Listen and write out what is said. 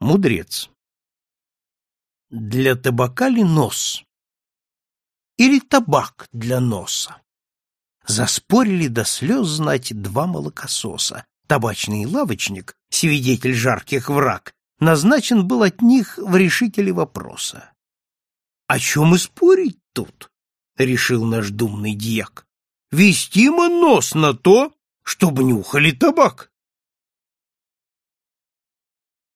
Мудрец. Для табака ли нос? Или табак для носа? Заспорили до слез знать два молокососа. Табачный лавочник, свидетель жарких враг, назначен был от них в решителе вопроса. — О чем и спорить тут? — решил наш думный дьяк. — Вестимо нос на то, чтобы нюхали табак.